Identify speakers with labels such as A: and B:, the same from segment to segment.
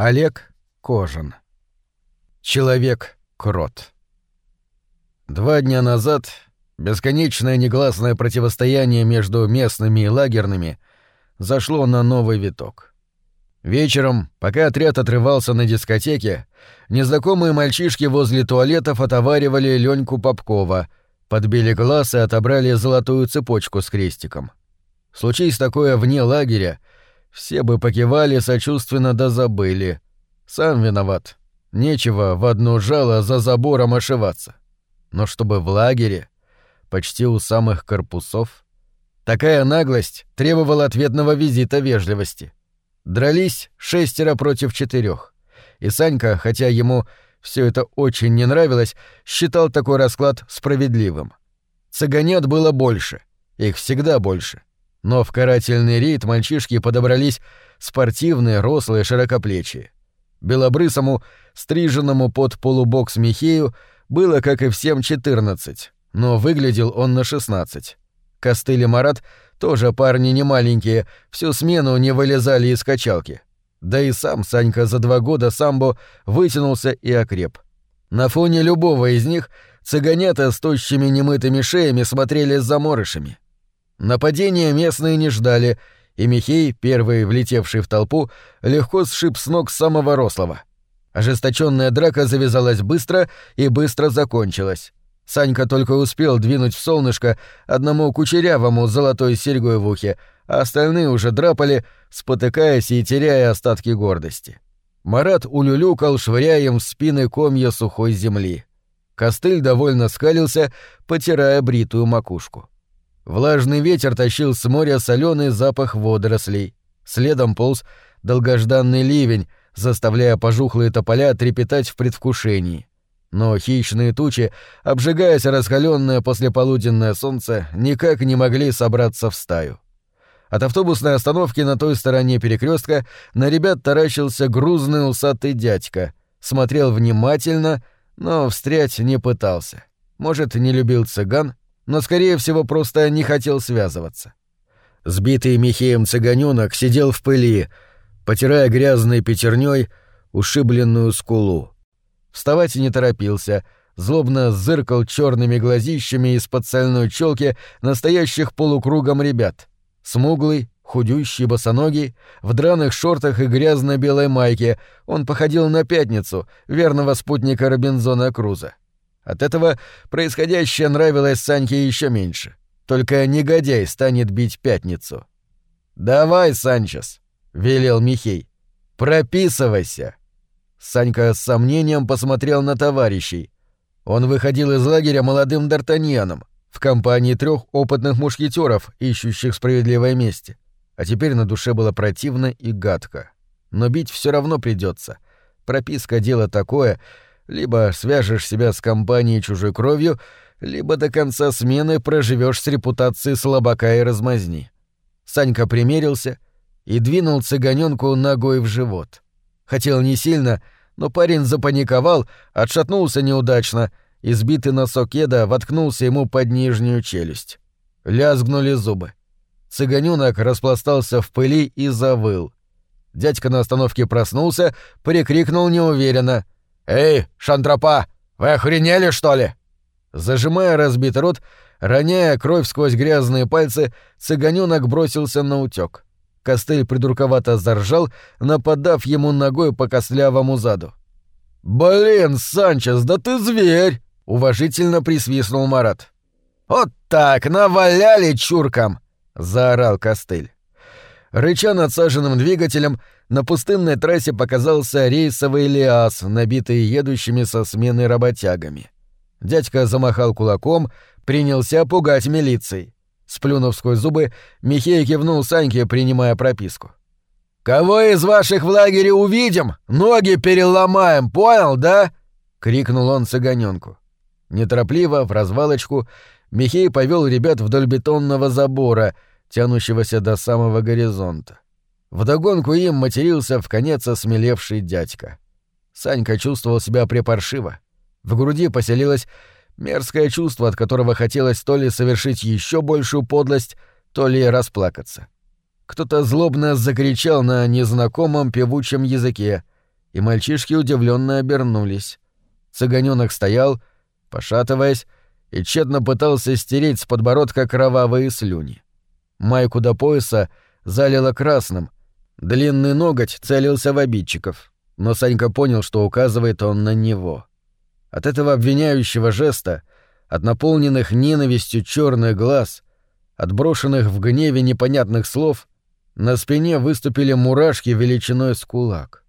A: Олег Кожин. Человек-крот. Два дня назад бесконечное негласное противостояние между местными и лагерными зашло на новый виток. Вечером, пока отряд отрывался на дискотеке, незнакомые мальчишки возле туалетов отоваривали Леньку Попкова, подбили глаз и отобрали золотую цепочку с крестиком. Случись такое вне лагеря, все бы покивали сочувственно да забыли. Сам виноват. Нечего в одно жало за забором ошиваться. Но чтобы в лагере, почти у самых корпусов, такая наглость требовала ответного визита вежливости. Дрались шестеро против четырех. И Санька, хотя ему все это очень не нравилось, считал такой расклад справедливым. Цыганят было больше, их всегда больше. Но в карательный рейд мальчишки подобрались спортивные, рослые, широкоплечие. Белобрысому, стриженному под полубокс Михею, было, как и всем, 14, но выглядел он на 16. Костыль и Марат тоже парни не маленькие, всю смену не вылезали из качалки. Да и сам Санька за два года самбо вытянулся и окреп. На фоне любого из них цыганята с тощими немытыми шеями смотрели с заморышами. Нападения местные не ждали, и Михей, первый влетевший в толпу, легко сшиб с ног самого рослого. Ожесточенная драка завязалась быстро и быстро закончилась. Санька только успел двинуть в солнышко одному кучерявому с золотой серьгой в ухе, а остальные уже драпали, спотыкаясь и теряя остатки гордости. Марат улюлюкал, швыряя им в спины комья сухой земли. Костыль довольно скалился, потирая бритую макушку. Влажный ветер тащил с моря соленый запах водорослей. Следом полз долгожданный ливень, заставляя пожухлые тополя трепетать в предвкушении. Но хищные тучи, обжигаясь раскаленное послеполуденное солнце, никак не могли собраться в стаю. От автобусной остановки на той стороне перекрестка на ребят таращился грузный усатый дядька, смотрел внимательно, но встрять не пытался. Может, не любил цыган, но, скорее всего, просто не хотел связываться. Сбитый Михеем цыганёнок сидел в пыли, потирая грязной пятерней ушибленную скулу. Вставать не торопился, злобно зыркал черными глазищами из-под сальной челки настоящих полукругом ребят. Смуглый, худющий, босоногий, в драных шортах и грязно-белой майке, он походил на пятницу, верного спутника Робинзона Круза. От этого происходящее нравилось Саньке еще меньше. Только негодяй станет бить пятницу. «Давай, Санчес», — велел Михей. «Прописывайся». Санька с сомнением посмотрел на товарищей. Он выходил из лагеря молодым Д'Артаньяном, в компании трех опытных мушкетеров, ищущих справедливое месте. А теперь на душе было противно и гадко. Но бить все равно придется. Прописка — дело такое — либо свяжешь себя с компанией чужой кровью, либо до конца смены проживешь с репутацией слабака и размазни. Санька примерился и двинул цыганенку ногой в живот. Хотел не сильно, но парень запаниковал, отшатнулся неудачно, и сбитый носок еда воткнулся ему под нижнюю челюсть. Лязгнули зубы. Цыганёнок распластался в пыли и завыл. Дядька на остановке проснулся, прикрикнул неуверенно — «Эй, шантропа, вы охренели, что ли?» Зажимая разбитый рот, роняя кровь сквозь грязные пальцы, цыганёнок бросился на утёк. Костыль придурковато заржал, нападав ему ногой по костлявому заду. «Блин, Санчес, да ты зверь!» — уважительно присвистнул Марат. «Вот так, наваляли чуркам!» — заорал Костыль. Рыча надсаженным двигателем, на пустынной трассе показался рейсовый лиас, набитый едущими со смены работягами. Дядька замахал кулаком, принялся пугать милицией. Сплюнув сквозь зубы, Михей кивнул Саньке, принимая прописку. «Кого из ваших в лагере увидим, ноги переломаем, понял, да?» — крикнул он цыганёнку. Неторопливо, в развалочку, Михей повел ребят вдоль бетонного забора, тянущегося до самого горизонта. Вдогонку им матерился в конец осмелевший дядька. Санька чувствовал себя припаршиво. В груди поселилось мерзкое чувство, от которого хотелось то ли совершить еще большую подлость, то ли расплакаться. Кто-то злобно закричал на незнакомом певучем языке, и мальчишки удивленно обернулись. Цыганенок стоял, пошатываясь, и тщетно пытался стереть с подбородка кровавые слюни. Майку до пояса залило красным, длинный ноготь целился в обидчиков, но Санька понял, что указывает он на него. От этого обвиняющего жеста, от наполненных ненавистью черных глаз, от брошенных в гневе непонятных слов, на спине выступили мурашки величиной с кулак.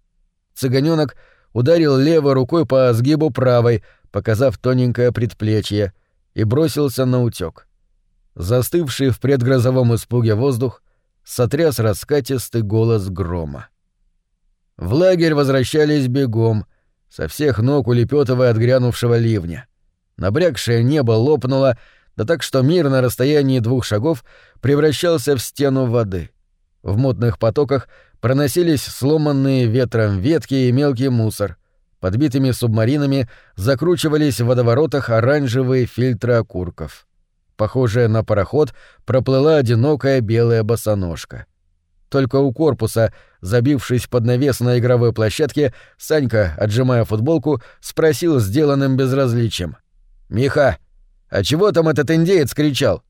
A: Цыганенок ударил левой рукой по сгибу правой, показав тоненькое предплечье, и бросился на утёк. Застывший в предгрозовом испуге воздух сотряс раскатистый голос грома. В лагерь возвращались бегом, со всех ног улепетывая от грянувшего ливня. Набрякшее небо лопнуло, да так что мир на расстоянии двух шагов превращался в стену воды. В мутных потоках проносились сломанные ветром ветки и мелкий мусор. Подбитыми субмаринами закручивались в водоворотах оранжевые фильтры окурков. Похожая на пароход проплыла одинокая белая босоножка. Только у корпуса, забившись под навес на игровой площадке, Санька, отжимая футболку, спросил сделанным безразличием. «Миха, а чего там этот индеец кричал?»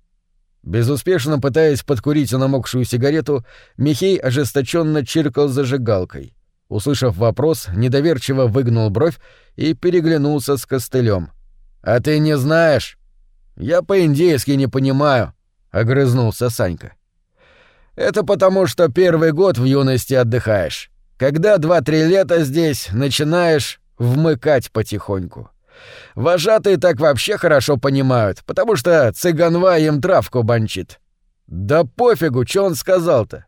A: Безуспешно пытаясь подкурить намокшую сигарету, Михей ожесточенно чиркал зажигалкой. Услышав вопрос, недоверчиво выгнул бровь и переглянулся с костылем. «А ты не знаешь?» «Я по-индейски не понимаю», — огрызнулся Санька. «Это потому, что первый год в юности отдыхаешь. Когда два-три лета здесь, начинаешь вмыкать потихоньку. Вожатые так вообще хорошо понимают, потому что цыганва им травку банчит. Да пофигу, что он сказал-то?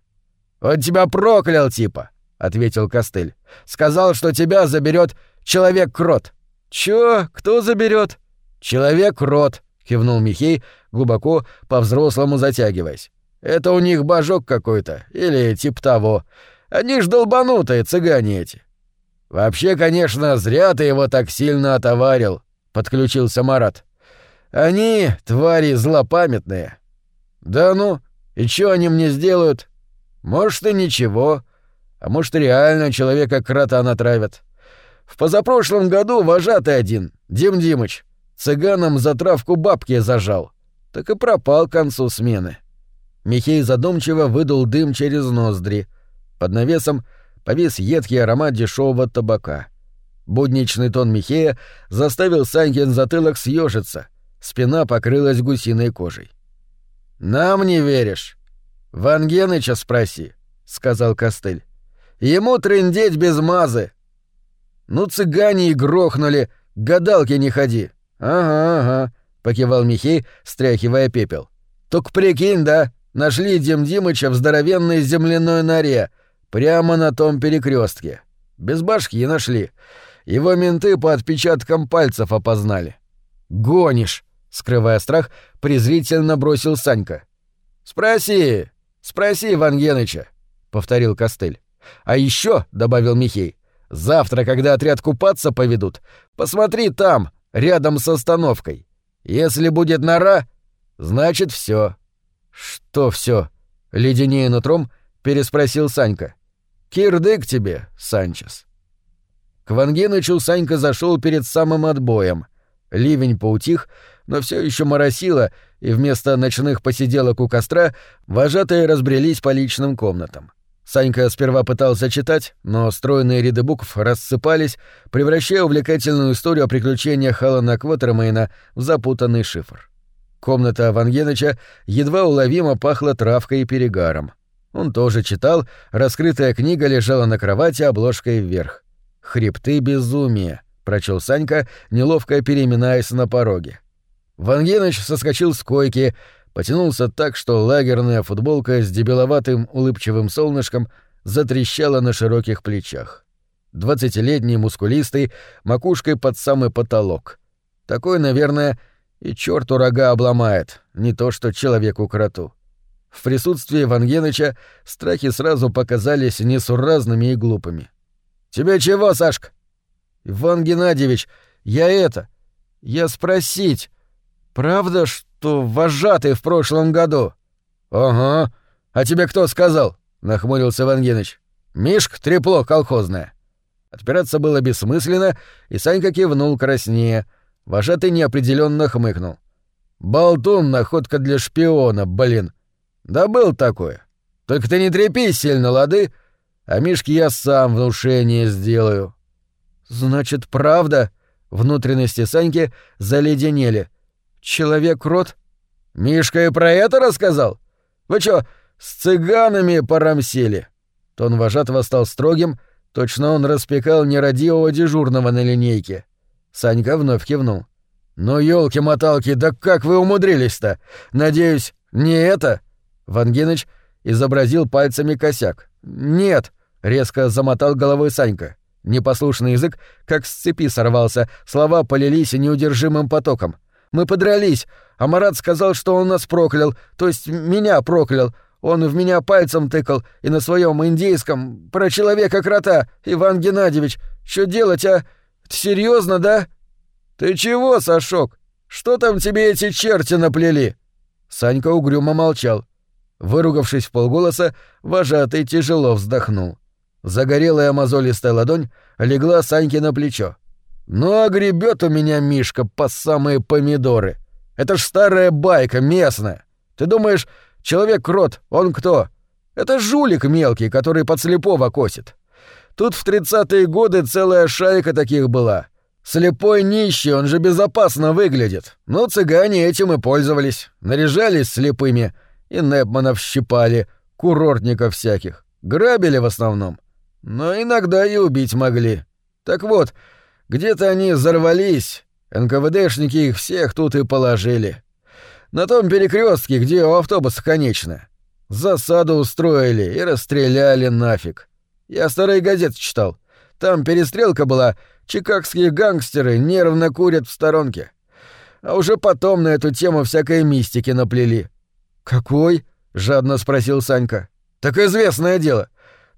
A: Он тебя проклял, типа ответил Костыль. Сказал, что тебя заберет человек-крот. Чё? Кто заберет? Человек-крот, кивнул Михей, глубоко по-взрослому затягиваясь. Это у них божок какой-то, или тип того. Они ж долбанутые цыгане эти. Вообще, конечно, зря ты его так сильно отоварил, подключился Марат. Они, твари злопамятные. Да ну, и чё они мне сделают? Может, и ничего. А может, реально человека кратан отравят. В позапрошлом году вожатый один, Дим Димыч, цыганам за травку бабки зажал. Так и пропал к концу смены. Михей задумчиво выдул дым через ноздри. Под навесом повис едкий аромат дешевого табака. Будничный тон Михея заставил Санькин затылок съежиться. Спина покрылась гусиной кожей. «Нам не веришь? Вангеныча спроси», — сказал Костыль. Ему трындеть без мазы. Ну, цыгане и грохнули, гадалки не ходи. Ага, ага, покивал Михей, стряхивая пепел. Только прикинь, да, нашли Дим Димыча в здоровенной земляной норе, прямо на том перекрестке. Без башки нашли. Его менты по отпечаткам пальцев опознали. Гонишь, скрывая страх, презрительно бросил Санька. Спроси, спроси Иван Геныча, повторил Костыль. А еще, добавил Михей, завтра, когда отряд купаться поведут, посмотри там, рядом с остановкой. Если будет нора, значит все. Что все? леденее нутром переспросил Санька. Кирдык тебе, Санчес. К Вангенычу Санька зашел перед самым отбоем. Ливень поутих, но все еще моросило, и вместо ночных посиделок у костра вожатые разбрелись по личным комнатам. Санька сперва пытался читать, но стройные ряды букв рассыпались, превращая увлекательную историю о приключениях Алана Квотермейна в запутанный шифр. Комната Вангеныча едва уловимо пахла травкой и перегаром. Он тоже читал, раскрытая книга лежала на кровати обложкой вверх. «Хребты безумия», — прочел Санька, неловко переминаясь на пороге. Вангеныч соскочил с койки, потянулся так, что лагерная футболка с дебиловатым улыбчивым солнышком затрещала на широких плечах. Двадцатилетний, мускулистый, макушкой под самый потолок. Такой, наверное, и черту рога обломает, не то что человеку-кроту. В присутствии Вангеныча страхи сразу показались несуразными и глупыми. «Тебе чего, Сашка?» «Иван Геннадьевич, я это... Я спросить, правда, что...» что вожатый в прошлом году». «Ага. А тебе кто сказал?» — нахмурился Вангеныч. «Мишка трепло колхозное». Отпираться было бессмысленно, и Санька кивнул краснее. Вожатый неопределенно хмыкнул. «Болтун — находка для шпиона, блин. Да был такое. Только ты не трепись сильно, лады? А Мишке я сам внушение сделаю».
B: «Значит, правда?» Внутренности Саньки заледенели. «Человек-род?»
A: «Мишка и про это рассказал? Вы чё, с цыганами порамсели?» Тон вожатого стал строгим, точно он распекал нерадивого дежурного на линейке. Санька вновь кивнул. «Ну, ёлки-моталки, да как вы умудрились-то? Надеюсь, не это?» Вангиныч изобразил пальцами косяк. «Нет», — резко замотал головой Санька. Непослушный язык как с цепи сорвался, слова полились неудержимым потоком. «Мы подрались, а Марат сказал, что он нас проклял, то есть меня проклял. Он в меня пальцем тыкал, и на своем индейском, про человека-крота, Иван Геннадьевич. Что делать, а? Серьезно, да?» «Ты чего, Сашок? Что там тебе эти черти наплели?» Санька угрюмо молчал. Выругавшись в полголоса, вожатый тяжело вздохнул. Загорелая мозолистая ладонь легла Саньке на плечо. «Ну а гребет у меня Мишка по самые помидоры. Это ж старая байка местная. Ты думаешь, человек-крот, он кто? Это жулик мелкий, который под слепого косит. Тут в тридцатые годы целая шайка таких была. Слепой нищий, он же безопасно выглядит. Но цыгане этим и пользовались. Наряжались слепыми и Непманов щипали, курортников всяких. Грабили в основном. Но иногда и убить могли. Так вот, где-то они взорвались, НКВДшники их всех тут и положили. На том перекрестке, где у автобуса конечно. Засаду устроили и расстреляли нафиг. Я старые газеты читал. Там перестрелка была, чикагские гангстеры нервно курят в сторонке. А уже потом на эту тему всякой мистики наплели. «Какой?» — жадно спросил Санька. «Так известное дело.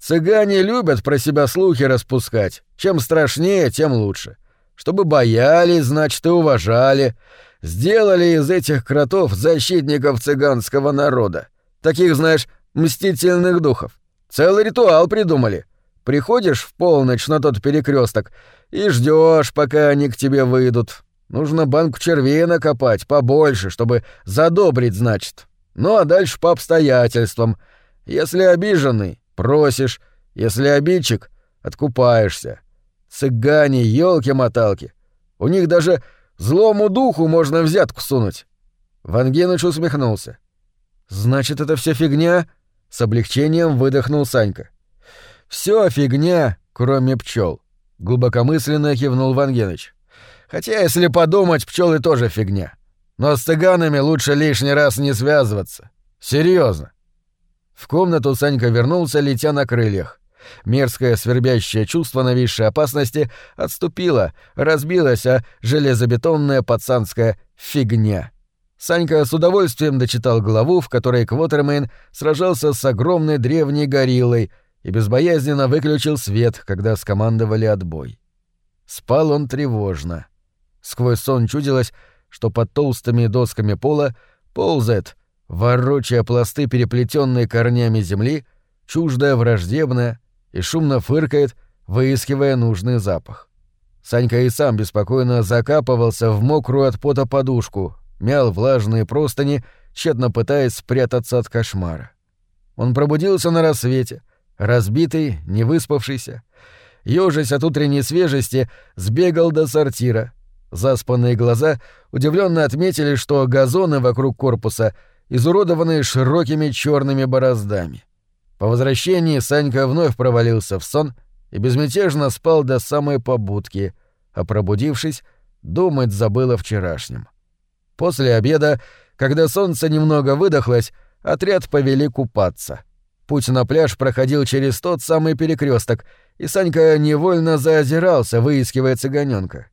A: Цыгане любят про себя слухи распускать. Чем страшнее, тем лучше. Чтобы боялись, значит, и уважали. Сделали из этих кротов защитников цыганского народа. Таких, знаешь, мстительных духов. Целый ритуал придумали. Приходишь в полночь на тот перекресток и ждешь, пока они к тебе выйдут. Нужно банку червей накопать побольше, чтобы задобрить, значит. Ну а дальше по обстоятельствам. Если обиженный, Просишь, если обидчик, откупаешься. Цыгане, елки-моталки. У них даже злому духу можно взятку сунуть. Вангеныч усмехнулся. Значит, это все фигня? С облегчением выдохнул Санька. Все фигня, кроме пчел. Глубокомысленно кивнул Вангеныч. Хотя, если подумать, пчелы тоже фигня. Но с цыганами лучше лишний раз не связываться. Серьезно. В комнату Санька вернулся, летя на крыльях. Мерзкое свербящее чувство нависшей опасности отступило, разбилось, а железобетонная пацанская фигня. Санька с удовольствием дочитал главу, в которой Квотермейн сражался с огромной древней гориллой и безбоязненно выключил свет, когда скомандовали отбой. Спал он тревожно. Сквозь сон чудилось, что под толстыми досками пола ползает, ворочая пласты, переплетенные корнями земли, чуждая враждебная, и шумно фыркает, выискивая нужный запах. Санька и сам беспокойно закапывался в мокрую от пота подушку, мял влажные простыни, тщетно пытаясь спрятаться от кошмара. Он пробудился на рассвете, разбитый, не выспавшийся. Ёжись от утренней свежести, сбегал до сортира. Заспанные глаза удивленно отметили, что газоны вокруг корпуса — изуродованные широкими черными бороздами. По возвращении Санька вновь провалился в сон и безмятежно спал до самой побудки, а пробудившись, думать забыл о вчерашнем. После обеда, когда солнце немного выдохлось, отряд повели купаться. Путь на пляж проходил через тот самый перекресток, и Санька невольно заозирался, выискивая цыганенка.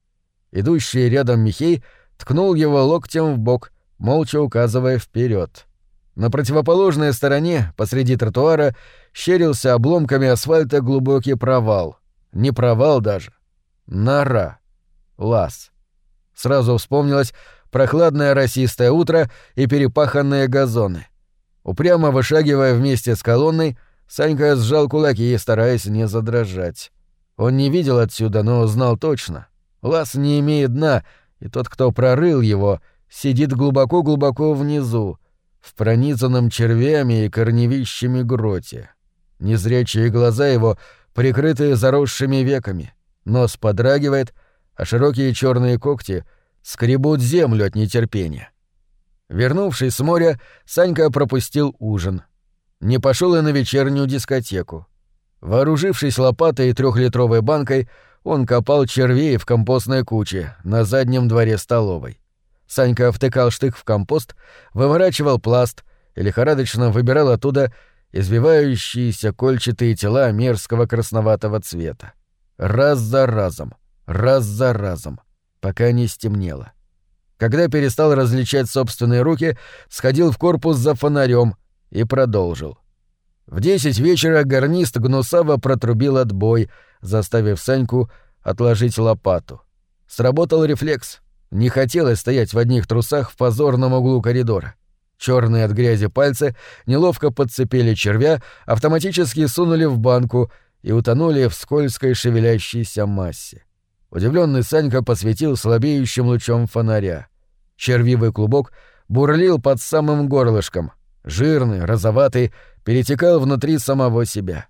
A: Идущий рядом Михей ткнул его локтем в бок — молча указывая вперед. На противоположной стороне, посреди тротуара, щерился обломками асфальта глубокий провал. Не провал даже. Нора. Лаз. Сразу вспомнилось прохладное росистое утро и перепаханные газоны. Упрямо вышагивая вместе с колонной, Санька сжал кулаки, стараясь не задрожать. Он не видел отсюда, но знал точно. Лаз не имеет дна, и тот, кто прорыл его, сидит глубоко-глубоко внизу, в пронизанном червями и корневищами гроте. Незрячие глаза его прикрыты заросшими веками, нос подрагивает, а широкие черные когти скребут землю от нетерпения. Вернувшись с моря, Санька пропустил ужин. Не пошел и на вечернюю дискотеку. Вооружившись лопатой и трехлитровой банкой, он копал червей в компостной куче на заднем дворе столовой. Санька втыкал штык в компост, выворачивал пласт и лихорадочно выбирал оттуда извивающиеся кольчатые тела мерзкого красноватого цвета. Раз за разом, раз за разом, пока не стемнело. Когда перестал различать собственные руки, сходил в корпус за фонарем и продолжил. В десять вечера гарнист гнусаво протрубил отбой, заставив Саньку отложить лопату. Сработал рефлекс. Не хотелось стоять в одних трусах в позорном углу коридора. Черные от грязи пальцы неловко подцепили червя, автоматически сунули в банку и утонули в скользкой шевелящейся массе. Удивленный Санька посветил слабеющим лучом фонаря. Червивый клубок бурлил под самым горлышком. Жирный, розоватый, перетекал внутри самого себя.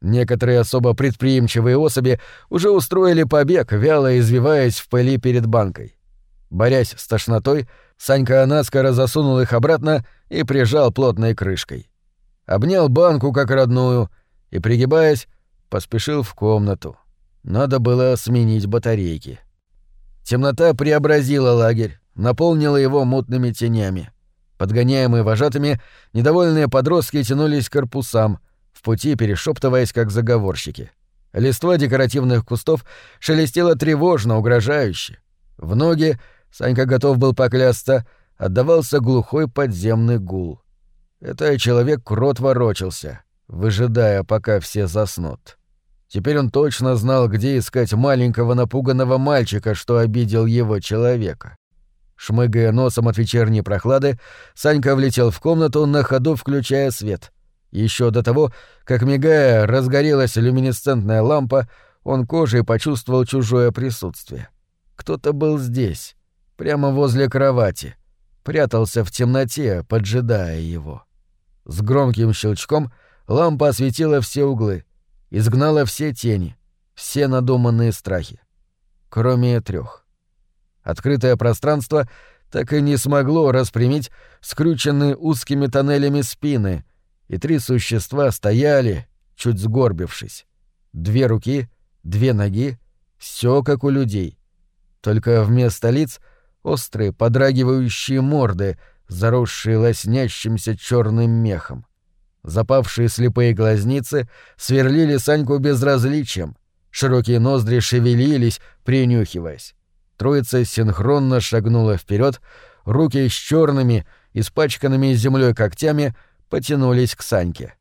A: Некоторые особо предприимчивые особи уже устроили побег, вяло извиваясь в пыли перед банкой. Борясь с тошнотой, Санька наскоро засунул их обратно и прижал плотной крышкой. Обнял банку как родную и, пригибаясь, поспешил в комнату. Надо было сменить батарейки. Темнота преобразила лагерь, наполнила его мутными тенями. Подгоняемые вожатыми, недовольные подростки тянулись к корпусам, в пути перешептываясь как заговорщики. Листва декоративных кустов шелестела тревожно, угрожающе. В ноги, Санька готов был поклясться, отдавался глухой подземный гул. Это человек-крот ворочался, выжидая, пока все заснут. Теперь он точно знал, где искать маленького напуганного мальчика, что обидел его человека. Шмыгая носом от вечерней прохлады, Санька влетел в комнату, на ходу включая свет. Еще до того, как, мигая, разгорелась люминесцентная лампа, он кожей почувствовал чужое присутствие. Кто-то был здесь, прямо возле кровати, прятался в темноте, поджидая его. С громким щелчком лампа осветила все углы, изгнала все тени, все надуманные страхи. Кроме трех. Открытое пространство так и не смогло распрямить скрюченные узкими тоннелями спины, и три существа стояли, чуть сгорбившись. Две руки, две ноги, все как у людей. Только вместо лиц острые подрагивающие морды, заросшие лоснящимся черным мехом. Запавшие слепые глазницы сверлили Саньку безразличием, широкие ноздри шевелились, принюхиваясь. Троица синхронно шагнула вперед, руки с черными, испачканными землей когтями потянулись к Саньке.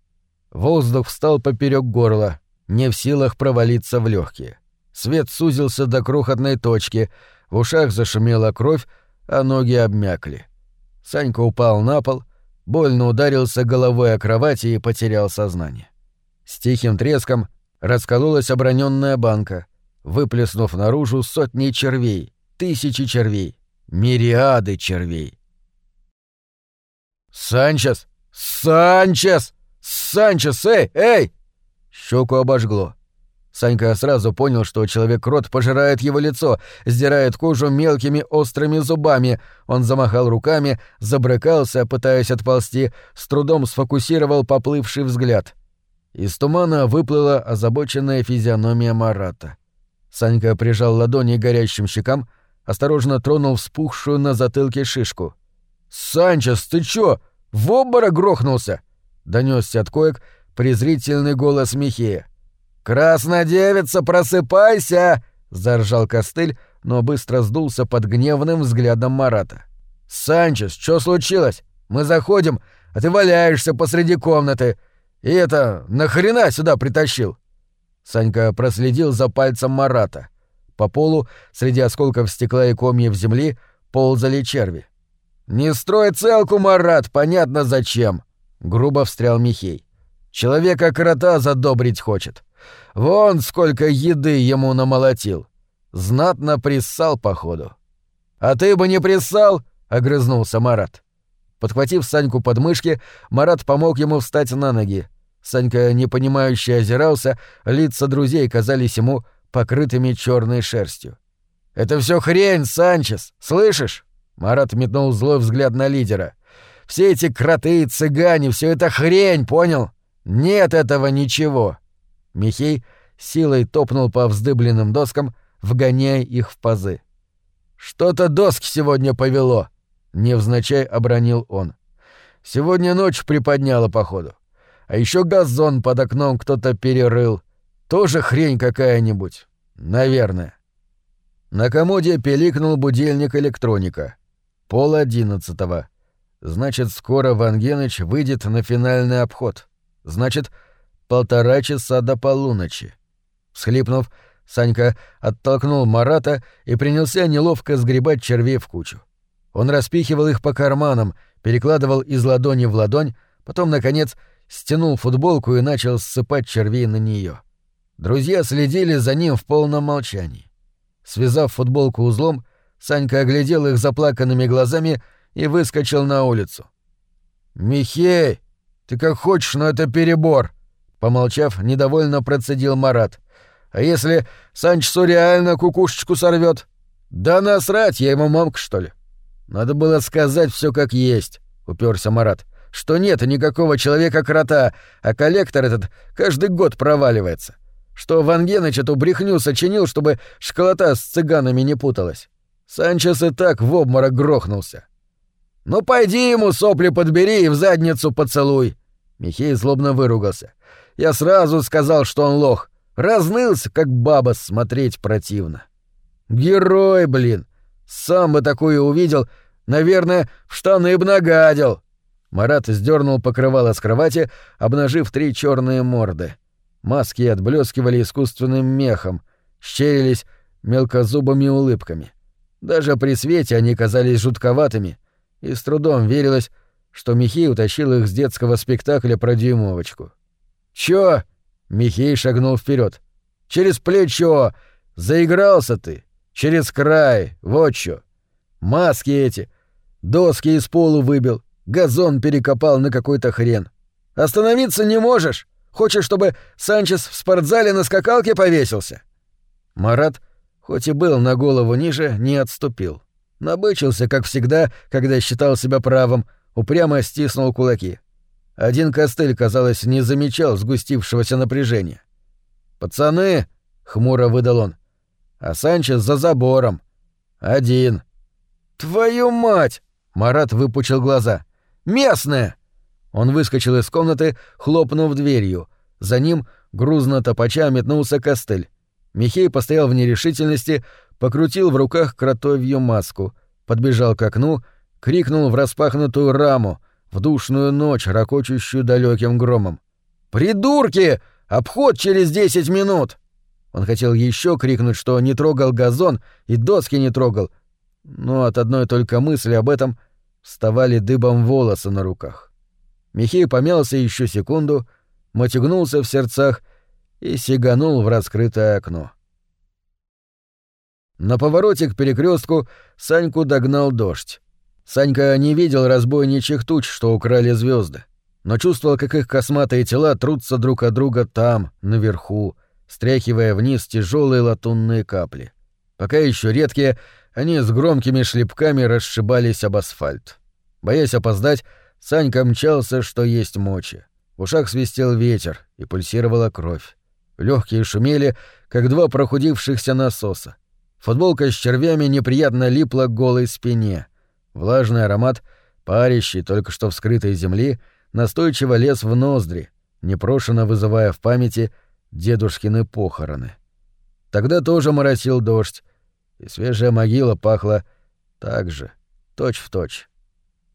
A: Воздух встал поперек горла, не в силах провалиться в легкие. Свет сузился до крохотной точки, в ушах зашумела кровь, а ноги обмякли. Санька упал на пол, больно ударился головой о кровати и потерял сознание. С тихим треском раскололась оброненная банка — выплеснув наружу сотни червей, тысячи червей, мириады червей. «Санчес! Санчес! Санчес! Эй! Эй!» Щеку обожгло. Санька сразу понял, что человек-крот пожирает его лицо, сдирает кожу мелкими острыми зубами. Он замахал руками, забрыкался, пытаясь отползти, с трудом сфокусировал поплывший взгляд. Из тумана выплыла озабоченная физиономия Марата. Санька прижал ладони к горящим щекам, осторожно тронул вспухшую на затылке шишку. «Санчес, ты чё? В обморок грохнулся?» — донёсся от коек презрительный голос Михея. «Краснодевица, просыпайся!» — заржал костыль, но быстро сдулся под гневным взглядом Марата. «Санчес, что случилось? Мы заходим, а ты валяешься посреди комнаты. И это, нахрена сюда притащил?» Санька проследил за пальцем Марата. По полу, среди осколков стекла и комьев земли, ползали черви. «Не строй целку, Марат, понятно зачем!» — грубо встрял Михей. «Человека-крота задобрить хочет. Вон сколько еды ему намолотил. Знатно приссал, походу. «А ты бы не приссал!» — огрызнулся Марат. Подхватив Саньку под мышки, Марат помог ему встать на ноги. Санька, непонимающе озирался, лица друзей казались ему покрытыми черной шерстью. «Это все хрень, Санчес, слышишь?» Марат метнул злой взгляд на лидера. «Все эти кроты, цыгане, все это хрень, понял? Нет этого ничего!» Михей силой топнул по вздыбленным доскам, вгоняя их в пазы. «Что-то доски сегодня повело!» — невзначай обронил он. «Сегодня ночь приподняла, походу. А еще газон под окном кто-то перерыл. Тоже хрень какая-нибудь. Наверное. На комоде пиликнул будильник электроника. Пол одиннадцатого. Значит, скоро Ван Геныч выйдет на финальный обход. Значит, полтора часа до полуночи. Схлипнув, Санька оттолкнул Марата и принялся неловко сгребать червей в кучу. Он распихивал их по карманам, перекладывал из ладони в ладонь, потом, наконец, стянул футболку и начал ссыпать червей на нее. Друзья следили за ним в полном молчании. Связав футболку узлом, Санька оглядел их заплаканными глазами и выскочил на улицу. «Михей, ты как хочешь, но это перебор!» Помолчав, недовольно процедил Марат. «А если Санчесу реально кукушечку сорвет? Да насрать, я ему мамка, что ли?» «Надо было сказать все как есть», — уперся Марат что нет никакого человека-крота, а коллектор этот каждый год проваливается. Что Ван Геныч эту брехню сочинил, чтобы школота с цыганами не путалась. Санчес и так в обморок грохнулся. «Ну пойди ему сопли подбери и в задницу поцелуй!» Михей злобно выругался. «Я сразу сказал, что он лох. Разнылся, как баба, смотреть противно». «Герой, блин! Сам бы такую увидел, наверное, в штаны б нагадил!» Марат сдернул покрывало с кровати, обнажив три черные морды. Маски отблескивали искусственным мехом, щерились мелкозубыми улыбками. Даже при свете они казались жутковатыми, и с трудом верилось, что Михей утащил их с детского спектакля про дюймовочку. «Чё?» — Михей шагнул вперед. «Через плечо! Заигрался ты! Через край! Вот чё! Маски эти! Доски из полу выбил, Газон перекопал на какой-то хрен. Остановиться не можешь? Хочешь, чтобы Санчес в спортзале на скакалке повесился?» Марат, хоть и был на голову ниже, не отступил. Набычился, как всегда, когда считал себя правым, упрямо стиснул кулаки. Один костыль, казалось, не замечал сгустившегося напряжения. «Пацаны!» — хмуро выдал он. «А Санчес за забором. Один». «Твою мать!» — Марат выпучил глаза. Местная!» Он выскочил из комнаты, хлопнув дверью. За ним, грузно топача, метнулся костыль. Михей постоял в нерешительности, покрутил в руках кротовью маску, подбежал к окну, крикнул в распахнутую раму, в душную ночь, ракочущую далеким громом. «Придурки! Обход через десять минут!» Он хотел еще крикнуть, что не трогал газон и доски не трогал, но от одной только мысли об этом вставали дыбом волосы на руках. Михей помялся еще секунду, мотягнулся в сердцах и сиганул в раскрытое окно. На повороте к перекрестку Саньку догнал дождь. Санька не видел разбойничьих туч, что украли звезды, но чувствовал, как их косматые тела трутся друг от друга там, наверху, стряхивая вниз тяжелые латунные капли. Пока еще редкие, они с громкими шлепками расшибались об асфальт. Боясь опоздать, Санька мчался, что есть мочи. В ушах свистел ветер, и пульсировала кровь. Легкие шумели, как два прохудившихся насоса. Футболка с червями неприятно липла к голой спине. Влажный аромат, парящий только что вскрытой земли, настойчиво лез в ноздри, непрошено вызывая в памяти дедушкины похороны. Тогда тоже моросил дождь, и свежая могила пахла так же, точь в точь.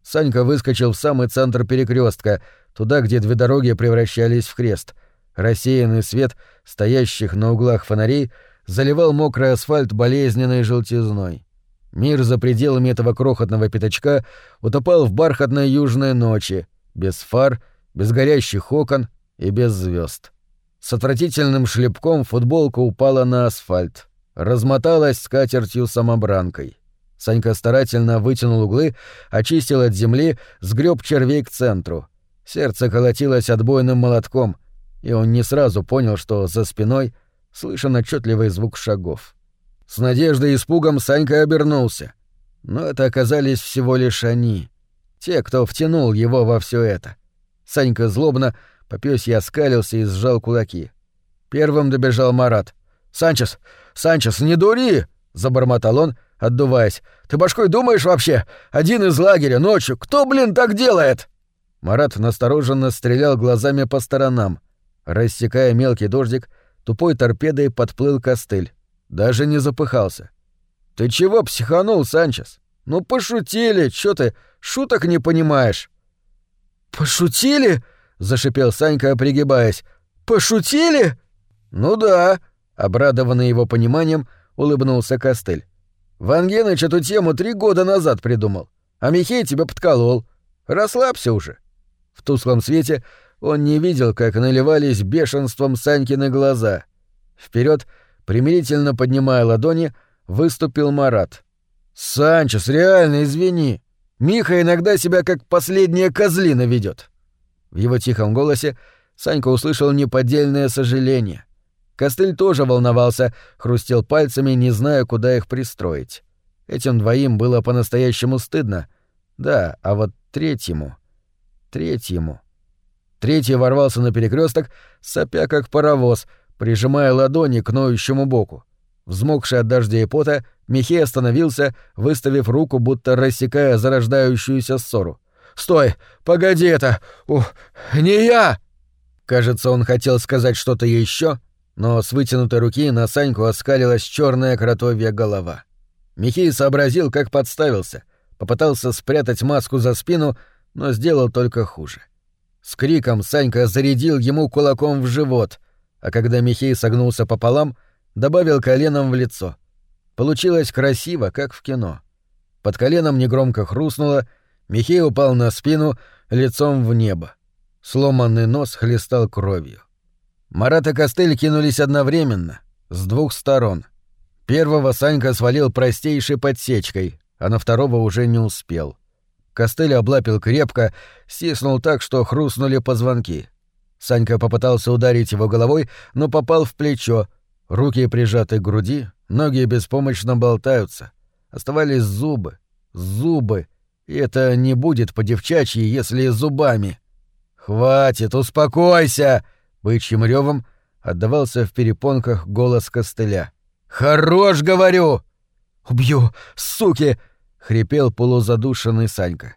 A: Санька выскочил в самый центр перекрестка, туда, где две дороги превращались в крест. Рассеянный свет стоящих на углах фонарей заливал мокрый асфальт болезненной желтизной. Мир за пределами этого крохотного пятачка утопал в бархатной южной ночи, без фар, без горящих окон и без звезд. С отвратительным шлепком футболка упала на асфальт. Размоталась скатертью самобранкой. Санька старательно вытянул углы, очистил от земли, сгреб червей к центру. Сердце колотилось отбойным молотком, и он не сразу понял, что за спиной слышен отчетливый звук шагов. С надеждой и испугом Санька обернулся. Но это оказались всего лишь они. Те, кто втянул его во все это. Санька злобно попёсье оскалился и сжал кулаки. Первым добежал Марат. «Санчес! Санчес, не дури!» — забормотал он, отдуваясь. «Ты башкой думаешь вообще? Один из лагеря, ночью. Кто, блин, так делает?» Марат настороженно стрелял глазами по сторонам. Рассекая мелкий дождик, тупой торпедой подплыл костыль. Даже не запыхался. «Ты чего психанул, Санчес? Ну, пошутили, чё ты, шуток не понимаешь?» «Пошутили?» — зашипел Санька, пригибаясь. «Пошутили?» «Ну да», — обрадованный его пониманием, улыбнулся Костыль. Вангеныч эту тему три года назад придумал, а Михей тебя подколол. Расслабься уже. В тусклом свете он не видел, как наливались бешенством Санькины глаза. Вперед, примирительно поднимая ладони, выступил Марат. «Санчес, реально извини. Миха иногда себя как последняя козлина ведет. В его тихом голосе Санька услышал неподдельное сожаление. Костыль тоже волновался, хрустел пальцами, не зная, куда их пристроить. Этим двоим было по-настоящему стыдно. Да, а вот третьему... Третьему... Третий ворвался на перекресток, сопя как паровоз, прижимая ладони к ноющему боку. Взмокший от дождя и пота, Михей остановился, выставив руку, будто рассекая зарождающуюся ссору. «Стой! Погоди это! Ух, не я!» Кажется, он хотел сказать что-то еще, но с вытянутой руки на Саньку оскалилась черная кротовья голова. Михей сообразил, как подставился, попытался спрятать маску за спину, но сделал только хуже. С криком Санька зарядил ему кулаком в живот, а когда Михей согнулся пополам, добавил коленом в лицо. Получилось красиво, как в кино. Под коленом негромко хрустнуло, Михей упал на спину, лицом в небо. Сломанный нос хлестал кровью. Марат и Костыль кинулись одновременно, с двух сторон. Первого Санька свалил простейшей подсечкой, а на второго уже не успел. Костыль облапил крепко, стиснул так, что хрустнули позвонки. Санька попытался ударить его головой, но попал в плечо. Руки прижаты к груди, ноги беспомощно болтаются. Оставались зубы, зубы, и это не будет по-девчачьи, если зубами. «Хватит, успокойся!» Бычьим ревом отдавался в перепонках голос костыля. «Хорош, говорю!» «Убью, суки!» — хрипел полузадушенный Санька.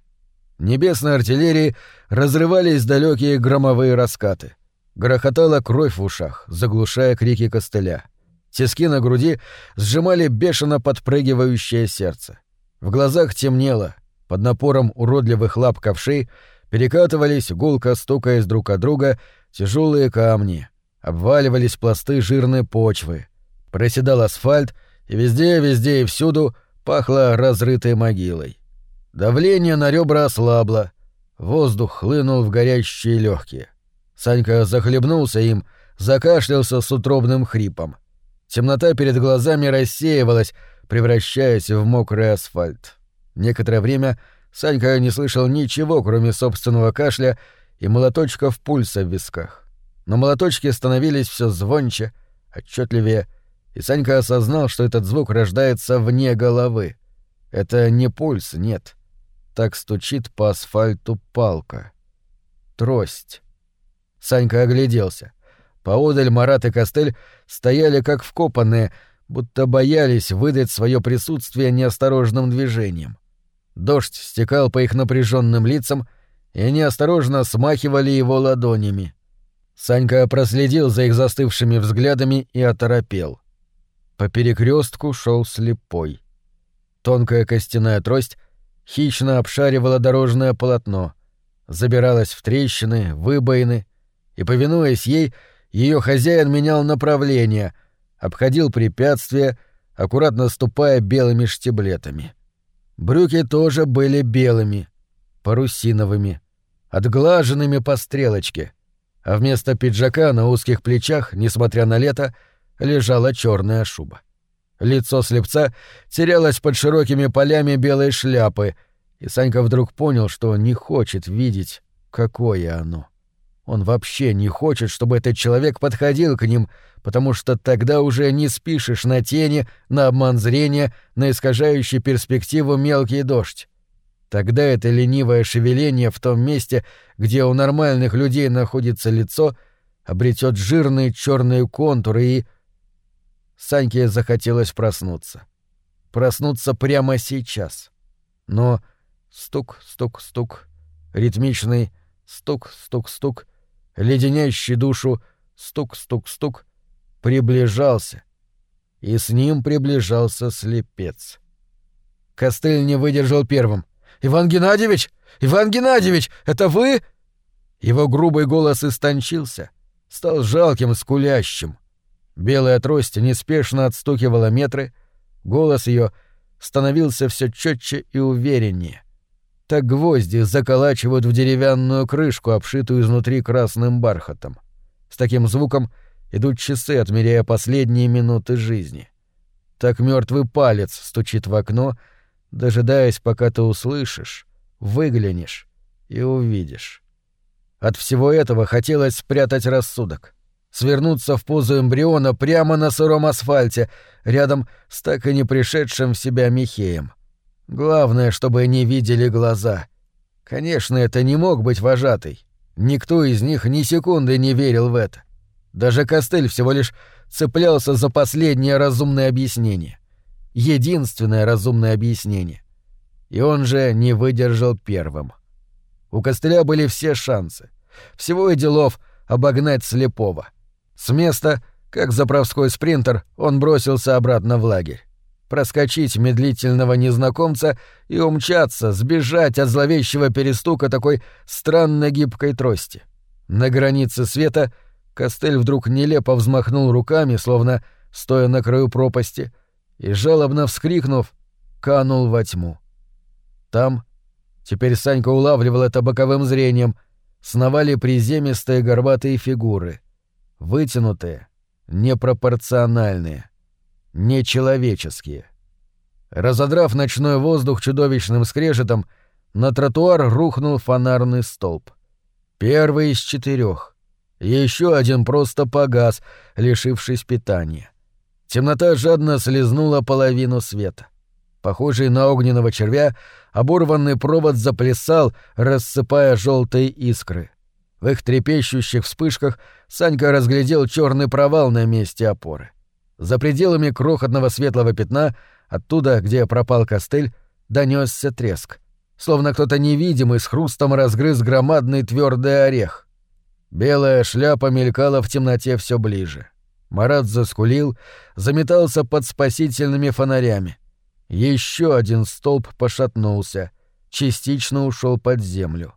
A: Небесной артиллерии разрывались далекие громовые раскаты. Грохотала кровь в ушах, заглушая крики костыля. Тиски на груди сжимали бешено подпрыгивающее сердце. В глазах темнело, под напором уродливых лап ковшей перекатывались, гулко стукаясь друг от друга, тяжелые камни, обваливались пласты жирной почвы, проседал асфальт, и везде, везде и всюду пахло разрытой могилой. Давление на ребра ослабло, воздух хлынул в горящие легкие. Санька захлебнулся им, закашлялся с утробным хрипом. Темнота перед глазами рассеивалась, превращаясь в мокрый асфальт. Некоторое время Санька не слышал ничего, кроме собственного кашля и молоточков пульса в висках. Но молоточки становились все звонче, отчетливее, и Санька осознал, что этот звук рождается вне головы. Это не пульс, нет. Так стучит по асфальту палка. Трость. Санька огляделся. Поодаль Марат и Костель стояли как вкопанные, будто боялись выдать свое присутствие неосторожным движением. Дождь стекал по их напряженным лицам, и они осторожно смахивали его ладонями. Санька проследил за их застывшими взглядами и оторопел. По перекрестку шел слепой. Тонкая костяная трость хищно обшаривала дорожное полотно, забиралась в трещины, выбоины, и, повинуясь ей, ее хозяин менял направление, обходил препятствия, аккуратно ступая белыми штиблетами. Брюки тоже были белыми, парусиновыми, отглаженными по стрелочке. а вместо пиджака на узких плечах, несмотря на лето, лежала черная шуба. Лицо слепца терялось под широкими полями белой шляпы, и Санька вдруг понял, что не хочет видеть, какое оно. Он вообще не хочет, чтобы этот человек подходил к ним, потому что тогда уже не спишешь на тени, на обман зрения, на искажающий перспективу мелкий дождь. Тогда это ленивое шевеление в том месте, где у нормальных людей находится лицо, обретет жирные черные контуры и... Саньке захотелось проснуться. Проснуться прямо сейчас. Но стук, стук, стук, ритмичный стук, стук, стук, леденящий душу стук, стук, стук, приближался. И с ним приближался слепец. Костыль не выдержал первым. «Иван Геннадьевич! Иван Геннадьевич! Это вы?» Его грубый голос истончился, стал жалким, скулящим. Белая трость неспешно отстукивала метры, голос ее становился все четче и увереннее. Так гвозди заколачивают в деревянную крышку, обшитую изнутри красным бархатом. С таким звуком идут часы, отмеряя последние минуты жизни. Так мертвый палец стучит в окно, дожидаясь, пока ты услышишь, выглянешь и увидишь. От всего этого хотелось спрятать рассудок свернуться в позу эмбриона прямо на сыром асфальте, рядом с так и не пришедшим в себя Михеем. Главное, чтобы не видели глаза. Конечно, это не мог быть вожатый. Никто из них ни секунды не верил в это. Даже Костель всего лишь цеплялся за последнее разумное объяснение. Единственное разумное объяснение. И он же не выдержал первым. У Костыля были все шансы. Всего и делов обогнать слепого. С места, как заправской спринтер, он бросился обратно в лагерь. Проскочить медлительного незнакомца и умчаться, сбежать от зловещего перестука такой странно гибкой трости. На границе света Костель вдруг нелепо взмахнул руками, словно стоя на краю пропасти, и, жалобно вскрикнув, канул во тьму. Там, теперь Санька улавливал это боковым зрением, сновали приземистые горбатые фигуры вытянутые, непропорциональные, нечеловеческие. Разодрав ночной воздух чудовищным скрежетом, на тротуар рухнул фонарный столб. Первый из четырех. Еще один просто погас, лишившись питания. Темнота жадно слезнула половину света. Похожий на огненного червя, оборванный провод заплясал, рассыпая желтые искры. В их трепещущих вспышках Санька разглядел черный провал на месте опоры. За пределами крохотного светлого пятна, оттуда, где пропал костыль, донесся треск. Словно кто-то невидимый с хрустом разгрыз громадный твердый орех. Белая шляпа мелькала в темноте все ближе. Марат заскулил, заметался под спасительными фонарями. Еще один столб пошатнулся, частично ушел под землю.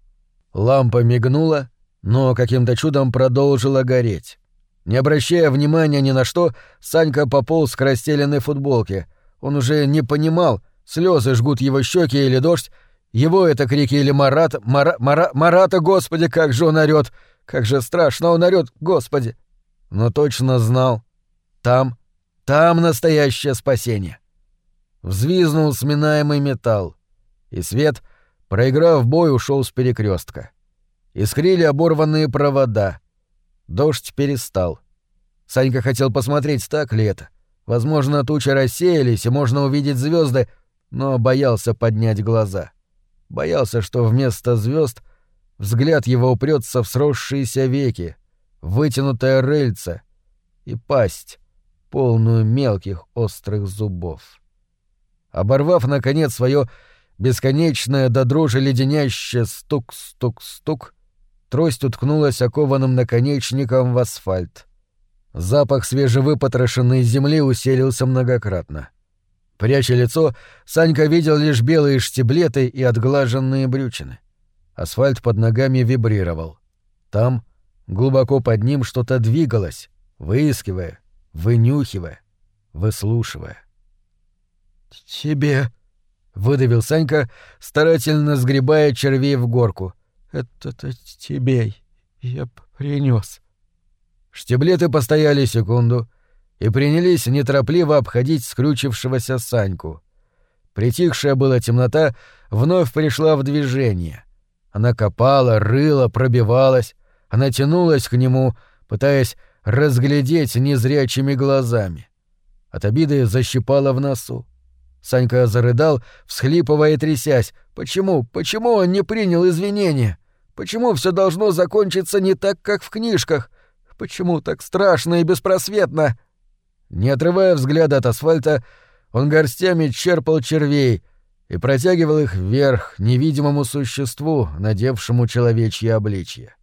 A: Лампа мигнула, но каким-то чудом продолжила гореть. Не обращая внимания ни на что, Санька пополз к расстеленной футболке. Он уже не понимал, слезы жгут его щеки или дождь, его это крики или Марат, Мара, Мара, Марата, господи, как же он орёт, как же страшно он орёт, господи. Но точно знал, там, там настоящее спасение. Взвизнул сминаемый металл, и свет, проиграв бой, ушел с перекрестка. Искрили оборванные провода. Дождь перестал. Санька хотел посмотреть, так ли это. Возможно, тучи рассеялись, и можно увидеть звезды, но боялся поднять глаза. Боялся, что вместо звезд взгляд его упрется в сросшиеся веки, вытянутое рыльце и пасть, полную мелких острых зубов. Оборвав, наконец, свое бесконечное до дрожи леденящее стук-стук-стук, Трость уткнулась окованным наконечником в асфальт. Запах свежевыпотрошенной земли усилился многократно. Пряча лицо, Санька видел лишь белые штиблеты и отглаженные брючины. Асфальт под ногами вибрировал. Там, глубоко под ним, что-то двигалось, выискивая, вынюхивая, выслушивая.
B: «Тебе...»
A: — выдавил Санька, старательно сгребая червей в горку —
B: это тебе Я принес.
A: Штиблеты постояли секунду и принялись неторопливо обходить скрючившегося Саньку. Притихшая была темнота вновь пришла в движение. Она копала, рыла, пробивалась, она тянулась к нему, пытаясь разглядеть незрячими глазами. От обиды защипала в носу. Санька зарыдал, всхлипывая и трясясь. Почему, почему он не принял извинения? Почему все должно закончиться не так, как в книжках? Почему так страшно и беспросветно? Не отрывая взгляда от асфальта, он горстями черпал червей и протягивал их вверх невидимому существу, надевшему человечье обличье.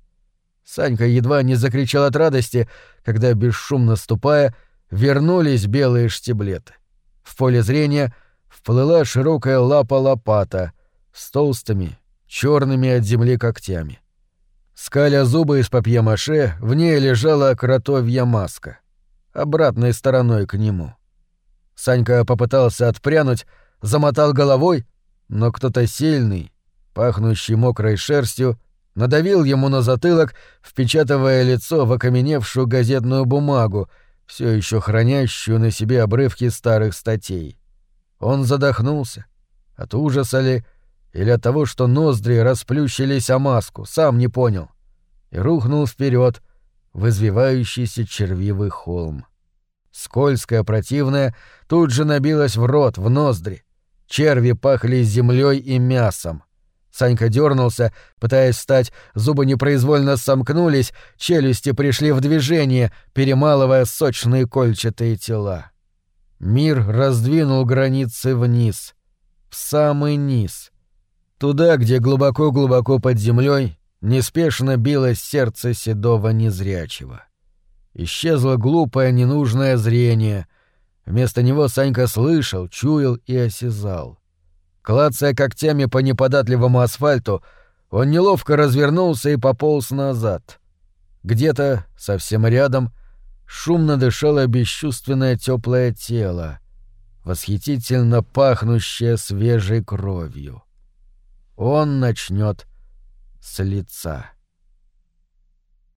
A: Санька едва не закричал от радости, когда, бесшумно ступая, вернулись белые штиблеты. В поле зрения вплыла широкая лапа-лопата с толстыми, черными от земли когтями. Скаля зубы из папье-маше, в ней лежала кротовья маска, обратной стороной к нему. Санька попытался отпрянуть, замотал головой, но кто-то сильный, пахнущий мокрой шерстью, надавил ему на затылок, впечатывая лицо в окаменевшую газетную бумагу, все еще хранящую на себе обрывки старых статей. Он задохнулся. От ужаса ли, или от того, что ноздри расплющились о маску, сам не понял. И рухнул вперед в извивающийся червивый холм. Скользкая, противная, тут же набилась в рот, в ноздри. Черви пахли землей и мясом. Санька дернулся, пытаясь встать, зубы непроизвольно сомкнулись, челюсти пришли в движение, перемалывая сочные кольчатые тела. Мир раздвинул границы вниз, в самый низ, Туда, где глубоко-глубоко под землей неспешно билось сердце седого незрячего. Исчезло глупое ненужное зрение. Вместо него Санька слышал, чуял и осязал. Клацая когтями по неподатливому асфальту, он неловко развернулся и пополз назад. Где-то, совсем рядом, шумно дышало бесчувственное теплое тело, восхитительно пахнущее свежей кровью он начнет с лица.